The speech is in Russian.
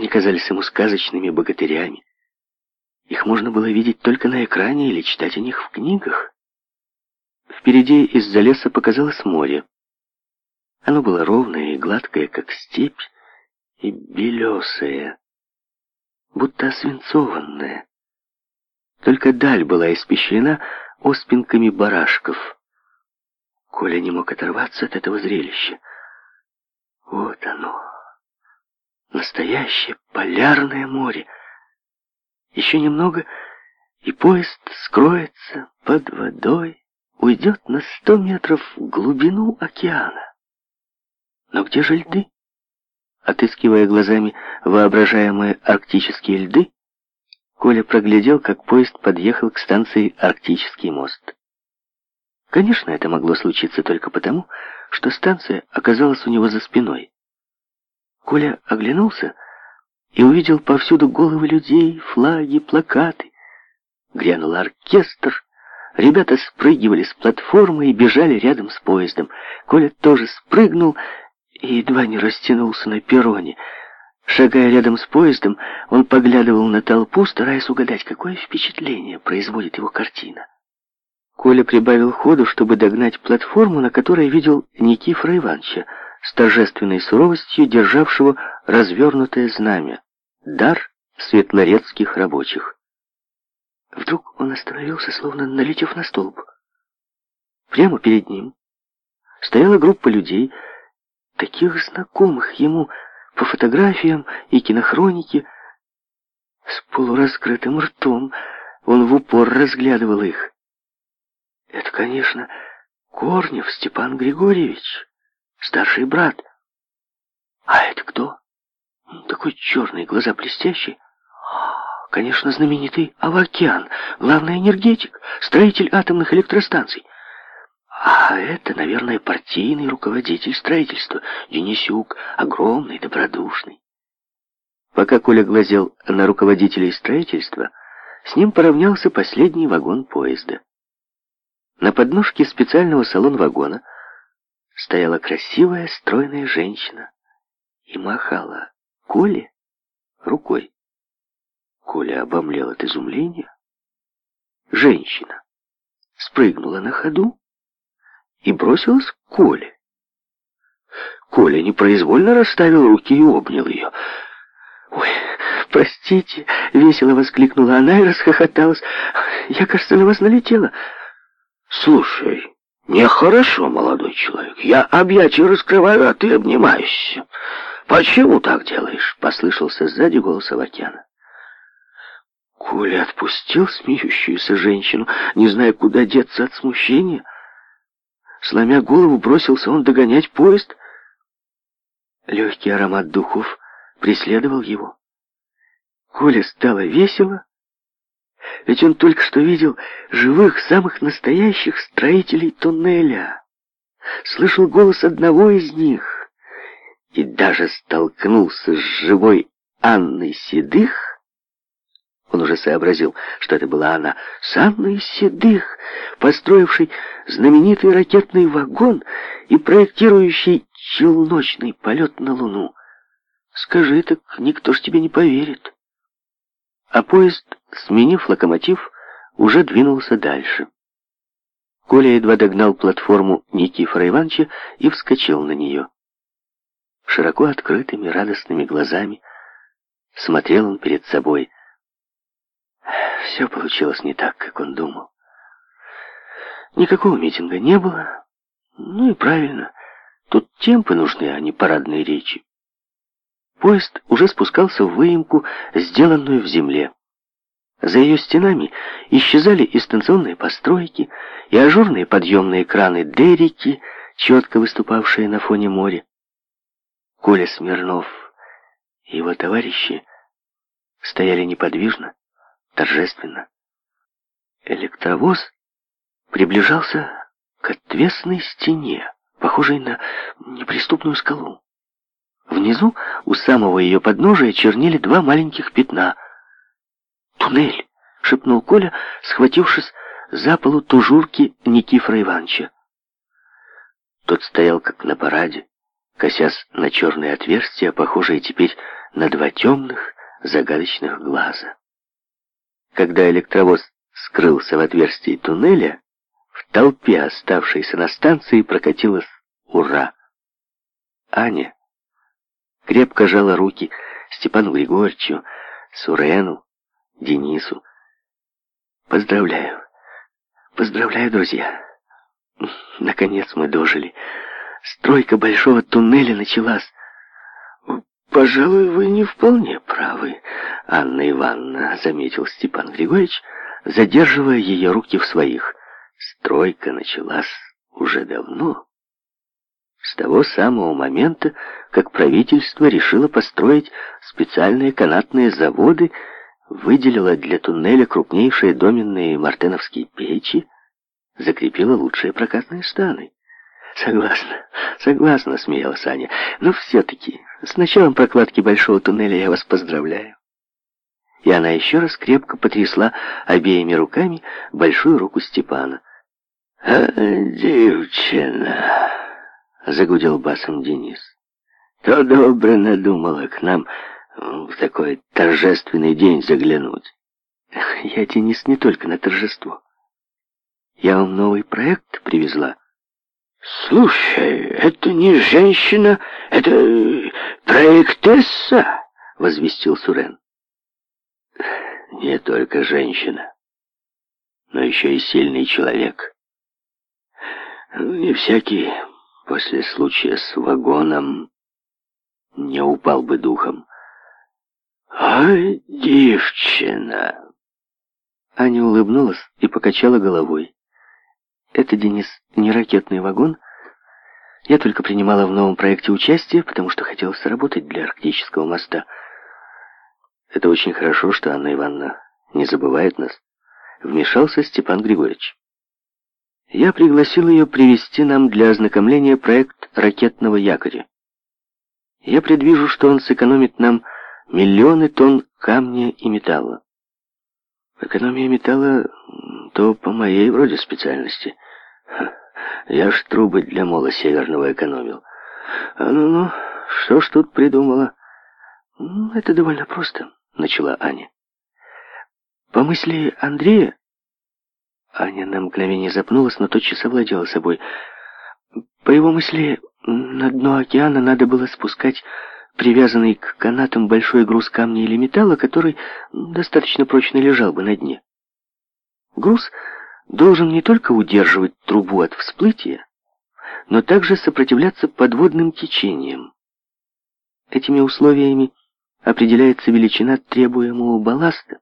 Они казались ему сказочными богатырями. Их можно было видеть только на экране или читать о них в книгах. Впереди из-за леса показалось море. Оно было ровное и гладкое, как степь, и белесое, будто свинцованное. Только даль была испещрена оспинками барашков. Коля не мог оторваться от этого зрелища. Вот оно. Настоящее полярное море. Еще немного, и поезд скроется под водой, уйдет на сто метров в глубину океана. Но где же льды? Отыскивая глазами воображаемые арктические льды, Коля проглядел, как поезд подъехал к станции «Арктический мост». Конечно, это могло случиться только потому, что станция оказалась у него за спиной. Коля оглянулся и увидел повсюду головы людей, флаги, плакаты. Грянул оркестр. Ребята спрыгивали с платформы и бежали рядом с поездом. Коля тоже спрыгнул и едва не растянулся на перроне. Шагая рядом с поездом, он поглядывал на толпу, стараясь угадать, какое впечатление производит его картина. Коля прибавил ходу, чтобы догнать платформу, на которой видел Никифора Ивановича с торжественной суровостью державшего развернутое знамя. Дар светлорецких рабочих. Вдруг он остановился, словно налетев на столб. Прямо перед ним стояла группа людей, таких знакомых ему по фотографиям и кинохронике, с полураскрытым ртом он в упор разглядывал их. Это, конечно, Корнев Степан Григорьевич старший брат. А это кто? Такой черный, глаза блестящие. Конечно, знаменитый Авакян, главный энергетик, строитель атомных электростанций. А это, наверное, партийный руководитель строительства, Денисюк, огромный, добродушный. Пока Коля глазел на руководителей строительства, с ним поравнялся последний вагон поезда. На подножке специального салон-вагона стояла красивая, стройная женщина и махала Коле рукой. Коля обомлел от изумления. Женщина спрыгнула на ходу и бросилась к Коле. Коля непроизвольно расставил руки и обнял ее. «Ой, простите!» — весело воскликнула она и расхохоталась. «Я, кажется, на вас налетела». «Слушай», Нехорошо, молодой человек. Я объятия раскрываю, а ты обнимаешься. Почему так делаешь? Послышался сзади голос Авакяна. Коля отпустил смеющуюся женщину, не зная, куда деться от смущения. Сломя голову, бросился он догонять поезд. Легкий аромат духов преследовал его. Коля стало весело, ведь он только что видел живых, самых настоящих строителей туннеля. Слышал голос одного из них и даже столкнулся с живой Анной Седых, он уже сообразил, что это была она, с Анной Седых, построившей знаменитый ракетный вагон и проектирующей челночный полет на Луну. Скажи так, никто ж тебе не поверит. А поезд сменив локомотив, уже двинулся дальше. Коля едва догнал платформу Никифора Ивановича и вскочил на нее. Широко открытыми радостными глазами смотрел он перед собой. Все получилось не так, как он думал. Никакого митинга не было. Ну и правильно, тут темпы нужны, а не парадные речи. Поезд уже спускался в выемку, сделанную в земле. За ее стенами исчезали и станционные постройки, и ажурные подъемные краны Дерики, четко выступавшие на фоне моря. Коля Смирнов и его товарищи стояли неподвижно, торжественно. Электровоз приближался к отвесной стене, похожей на неприступную скалу. Внизу, у самого ее подножия, чернели два маленьких пятна — туннель!» — шепнул Коля, схватившись за полу тужурки Никифора Ивановича. Тот стоял как на параде, косясь на черные отверстия, похожие теперь на два темных, загадочных глаза. Когда электровоз скрылся в отверстии туннеля, в толпе, оставшейся на станции, прокатилось «Ура!». Аня крепко жала руки Степану Григорьевичу, Сурену, Денису. Поздравляю. Поздравляю, друзья. Наконец мы дожили. Стройка большого туннеля началась. Пожалуй, вы не вполне правы, Анна Ивановна, заметил Степан Григорьевич, задерживая ее руки в своих. Стройка началась уже давно. С того самого момента, как правительство решило построить специальные канатные заводы выделила для туннеля крупнейшие доменные мартеновские печи, закрепила лучшие прокатные станы. «Согласна, согласна», — смеялась Аня. «Но все-таки с началом прокладки большого туннеля я вас поздравляю». И она еще раз крепко потрясла обеими руками большую руку Степана. «А, девчина!» — загудел басом Денис. «То добро надумала к нам...» в такой торжественный день заглянуть. Я, Денис, не только на торжество. Я вам новый проект привезла. Слушай, это не женщина, это э, проектесса, возвестил Сурен. Не только женщина, но еще и сильный человек. Ну, не всякий после случая с вагоном не упал бы духом. «А, девчина!» Аня улыбнулась и покачала головой. «Это, Денис, не ракетный вагон. Я только принимала в новом проекте участие, потому что хотела сработать для Арктического моста. Это очень хорошо, что Анна Ивановна не забывает нас», — вмешался Степан Григорьевич. «Я пригласил ее привести нам для ознакомления проект ракетного якоря. Я предвижу, что он сэкономит нам миллионы тонн камня и металла. Экономия металла — то по моей вроде специальности. Я ж трубы для мола северного экономил. Ну-ну, что ж тут придумала? Это довольно просто, — начала Аня. По мысли Андрея... Аня на мгновение запнулась, но тотчас овладела собой. По его мысли, на дно океана надо было спускать привязанный к канатам большой груз камня или металла, который достаточно прочно лежал бы на дне. Груз должен не только удерживать трубу от всплытия, но также сопротивляться подводным течениям. Этими условиями определяется величина требуемого балласта,